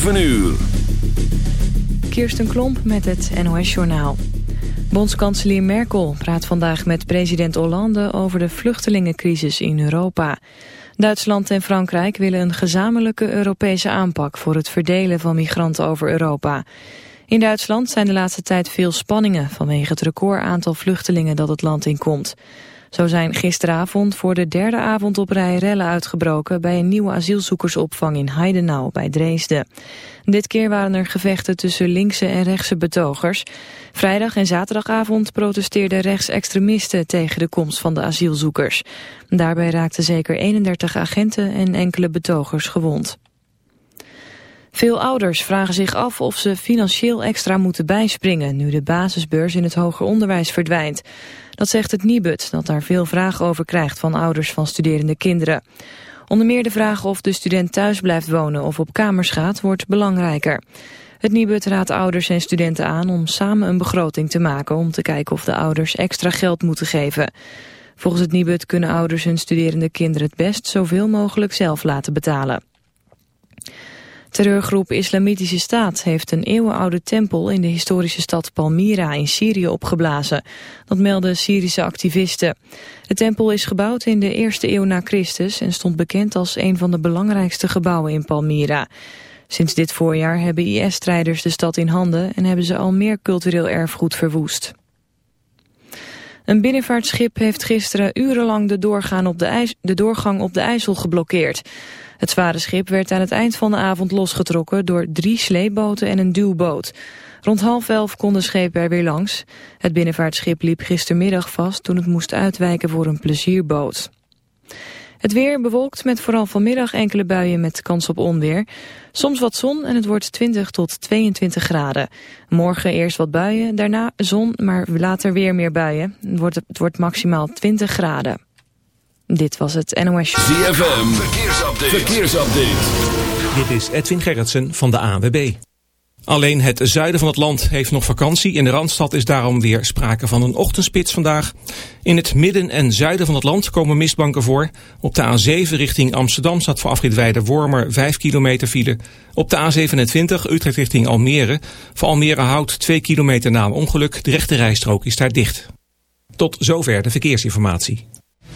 7 uur. Kirsten Klomp met het NOS-journaal. Bondskanselier Merkel praat vandaag met president Hollande over de vluchtelingencrisis in Europa. Duitsland en Frankrijk willen een gezamenlijke Europese aanpak voor het verdelen van migranten over Europa. In Duitsland zijn de laatste tijd veel spanningen vanwege het record aantal vluchtelingen dat het land inkomt. Zo zijn gisteravond voor de derde avond op rij rellen uitgebroken bij een nieuwe asielzoekersopvang in Heidenau bij Dresden. Dit keer waren er gevechten tussen linkse en rechtse betogers. Vrijdag en zaterdagavond protesteerden rechtsextremisten tegen de komst van de asielzoekers. Daarbij raakten zeker 31 agenten en enkele betogers gewond. Veel ouders vragen zich af of ze financieel extra moeten bijspringen... nu de basisbeurs in het hoger onderwijs verdwijnt. Dat zegt het Nibud, dat daar veel vragen over krijgt van ouders van studerende kinderen. Onder meer de vraag of de student thuis blijft wonen of op kamers gaat, wordt belangrijker. Het Nibud raadt ouders en studenten aan om samen een begroting te maken... om te kijken of de ouders extra geld moeten geven. Volgens het Nibud kunnen ouders hun studerende kinderen het best zoveel mogelijk zelf laten betalen. Terreurgroep Islamitische Staat heeft een eeuwenoude tempel in de historische stad Palmyra in Syrië opgeblazen. Dat melden Syrische activisten. De tempel is gebouwd in de eerste eeuw na Christus en stond bekend als een van de belangrijkste gebouwen in Palmyra. Sinds dit voorjaar hebben IS-strijders de stad in handen en hebben ze al meer cultureel erfgoed verwoest. Een binnenvaartschip heeft gisteren urenlang de, op de, de doorgang op de IJssel geblokkeerd. Het zware schip werd aan het eind van de avond losgetrokken door drie sleepboten en een duwboot. Rond half elf kon de schepen er weer langs. Het binnenvaartschip liep gistermiddag vast toen het moest uitwijken voor een plezierboot. Het weer bewolkt met vooral vanmiddag enkele buien met kans op onweer. Soms wat zon en het wordt 20 tot 22 graden. Morgen eerst wat buien, daarna zon, maar later weer meer buien. Het wordt, het wordt maximaal 20 graden. Dit was het NOS. ZFM, verkeersupdate. verkeersupdate. Dit is Edwin Gerritsen van de AWB. Alleen het zuiden van het land heeft nog vakantie. In de Randstad is daarom weer sprake van een ochtendspits vandaag. In het midden en zuiden van het land komen mistbanken voor. Op de A7 richting Amsterdam staat voor afrit Wormer 5 kilometer file. Op de A27 Utrecht richting Almere. Voor Almere houdt 2 kilometer na een ongeluk. De rechte rijstrook is daar dicht. Tot zover de verkeersinformatie.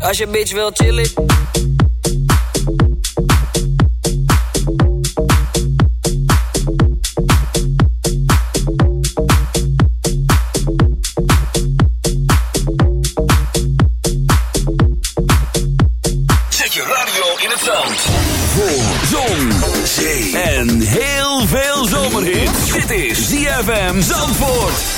Als je bitch wil chillen. Zet je radio in het zand. Voor zon, zee en heel veel zomerhit. Dit is ZFM Zandvoort.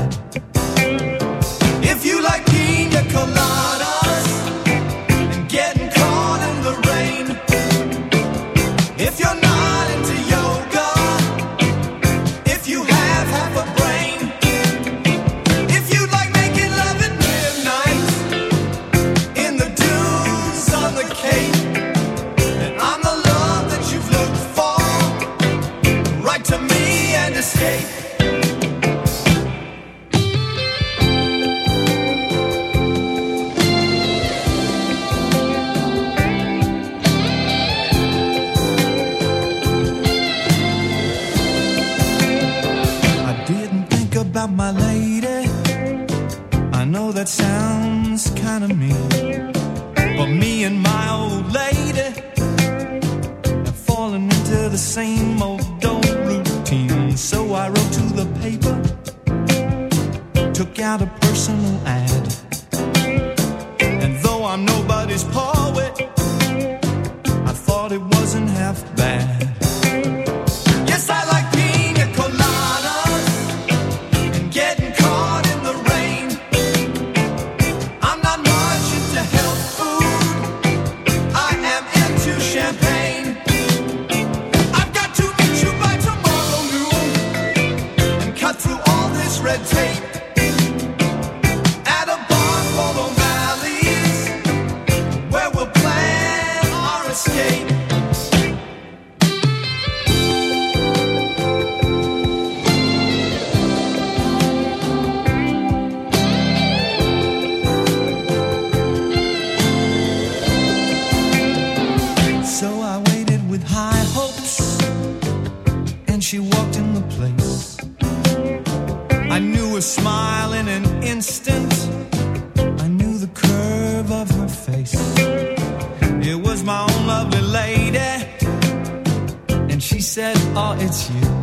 It's you.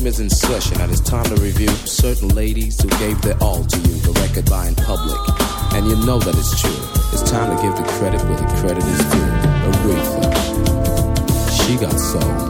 Is in session and it's time to review certain ladies who gave their all to you, the record buying public. And you know that it's true. It's time to give the credit where the credit is due. Aretha. She got soul.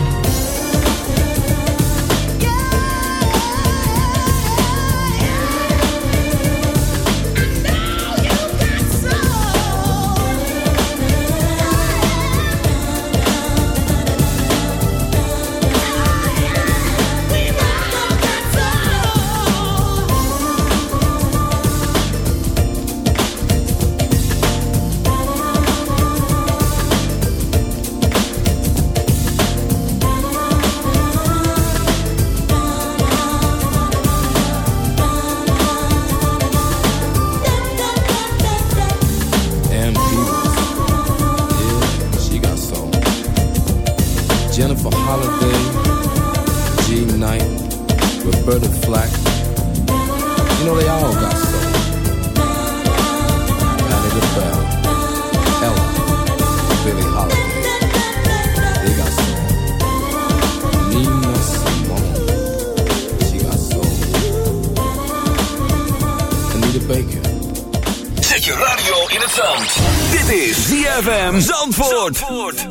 Jennifer Holliday, G. Knight, Roberta Flack. You know they all got soul. Connie LaBelle, Ella, Billie Holiday. They got soul. Nina Simone, she got soul. Anita Baker. Zet je radio in het zand. Dit is ZFM Zandvoort. Zandvoort.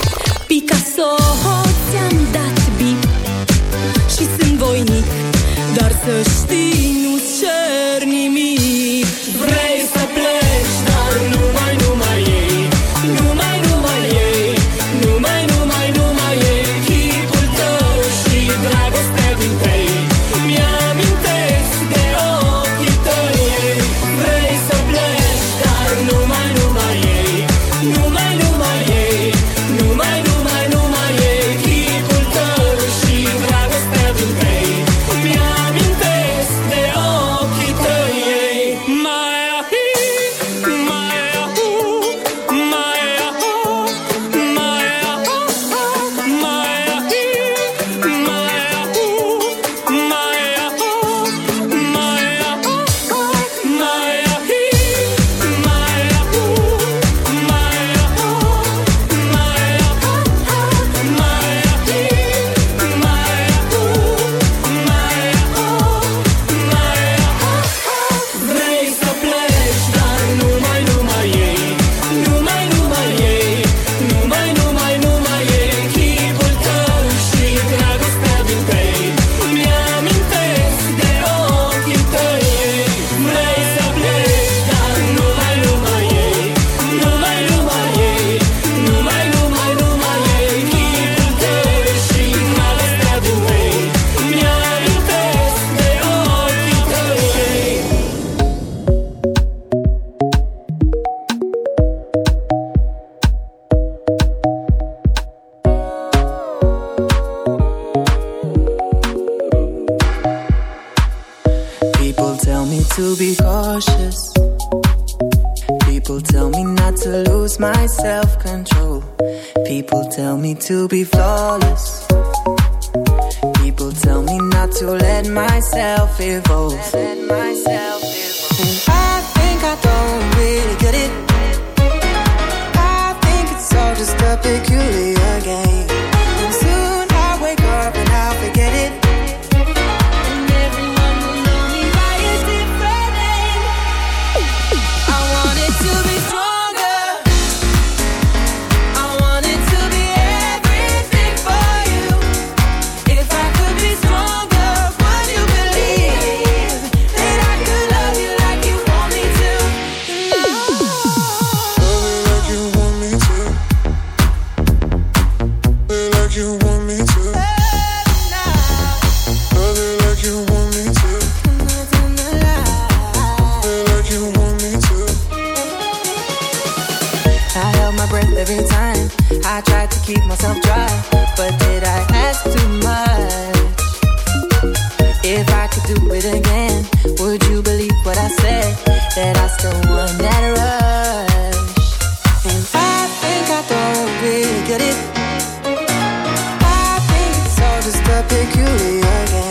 peculiar.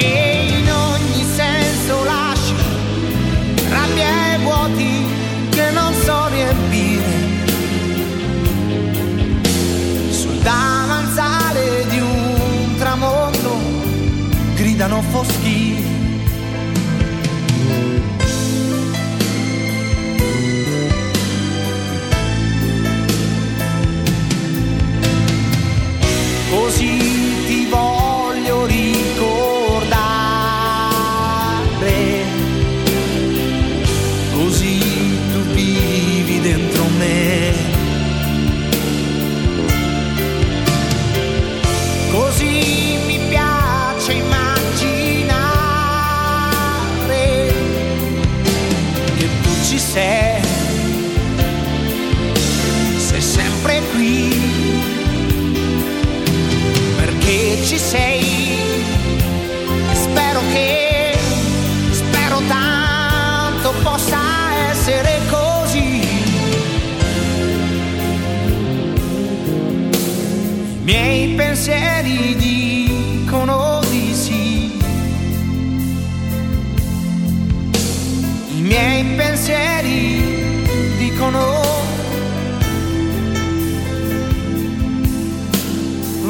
in ogni senso lasci rabbia vuoti che non so riempire sul davanzale di un tramonto gridano foschie.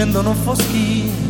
scendono foschi.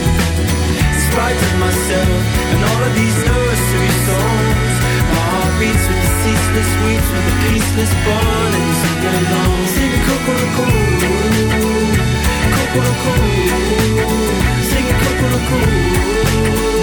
spite of myself And all of these nursery songs. My heart beats with the ceaseless weeds With the peaceless bond And sing along Sing coco, coco, Sing Kokoroko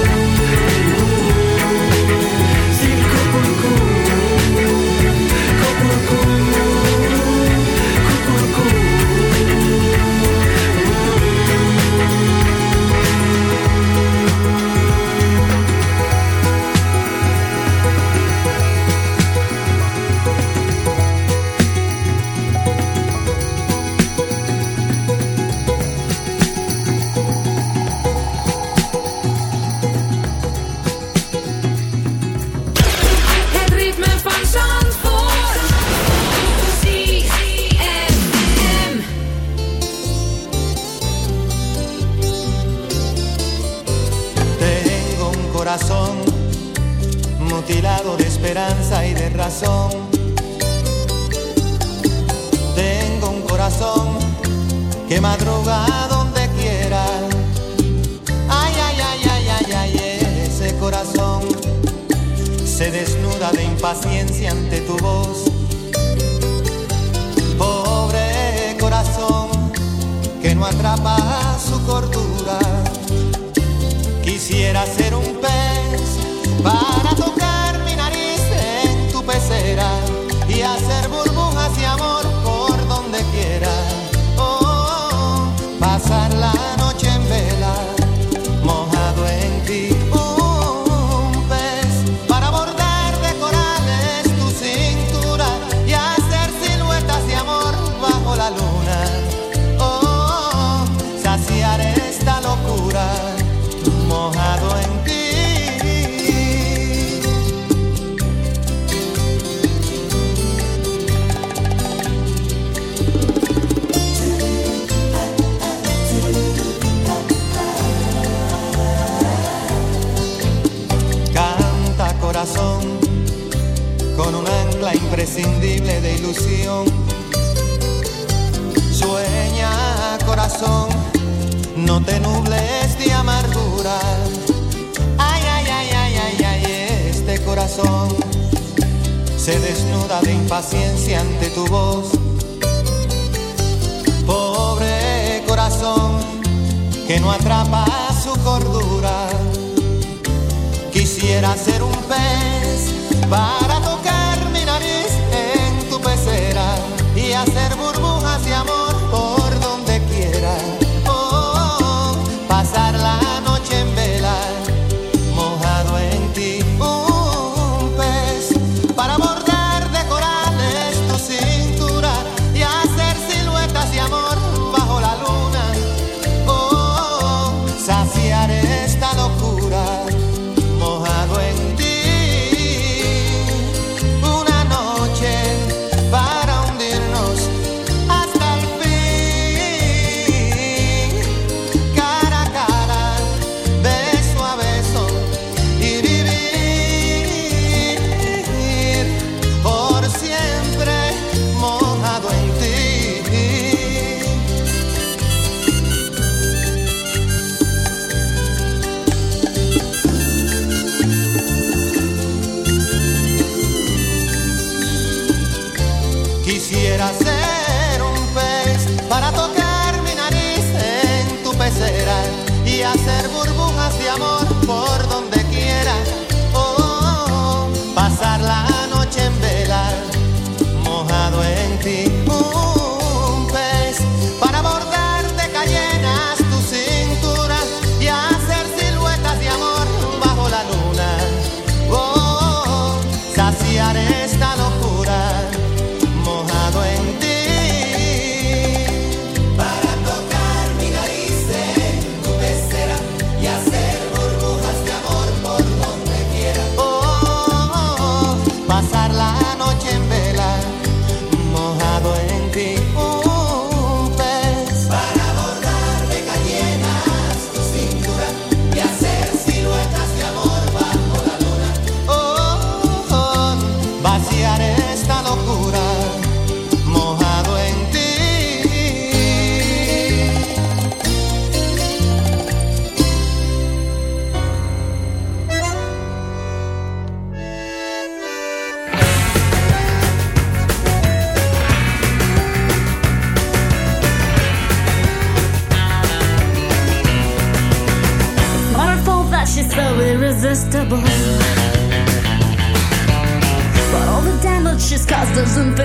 с But all the damage she's caused doesn't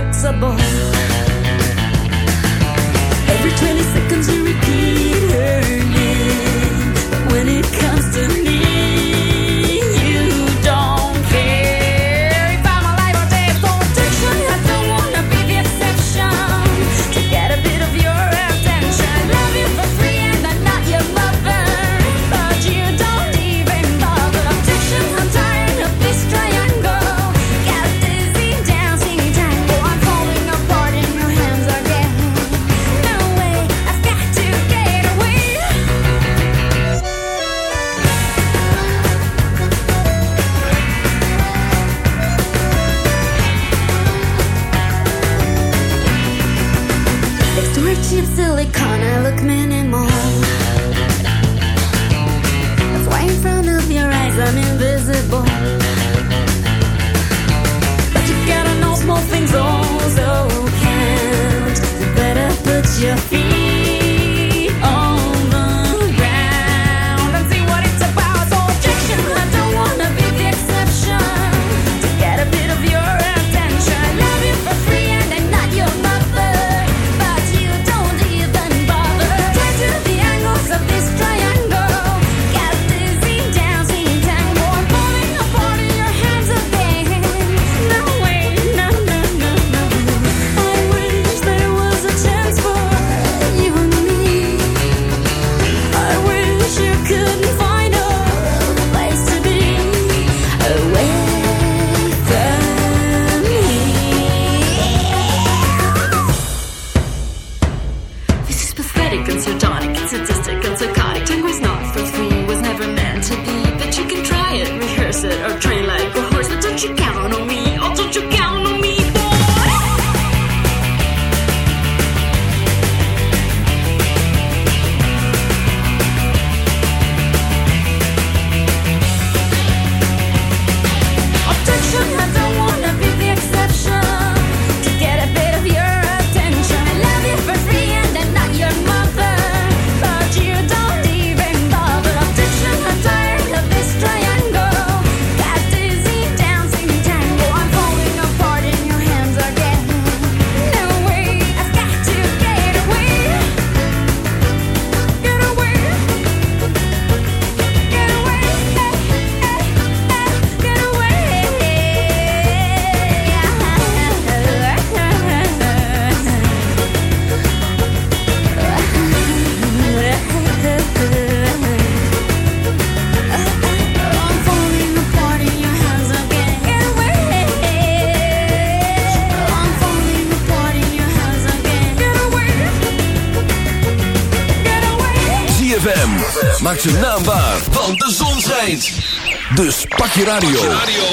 radio.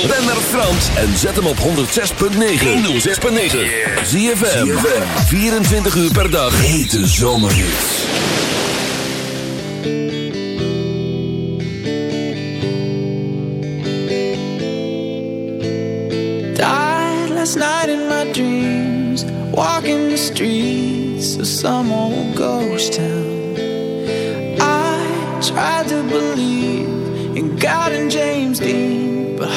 Ben naar Frans en zet hem op 106.9. 106.9. Zie je 24 uur per dag. Hete zomer. Died last night in my dreams. Walking the streets of some old ghost town. tried to believe in God and James Dean.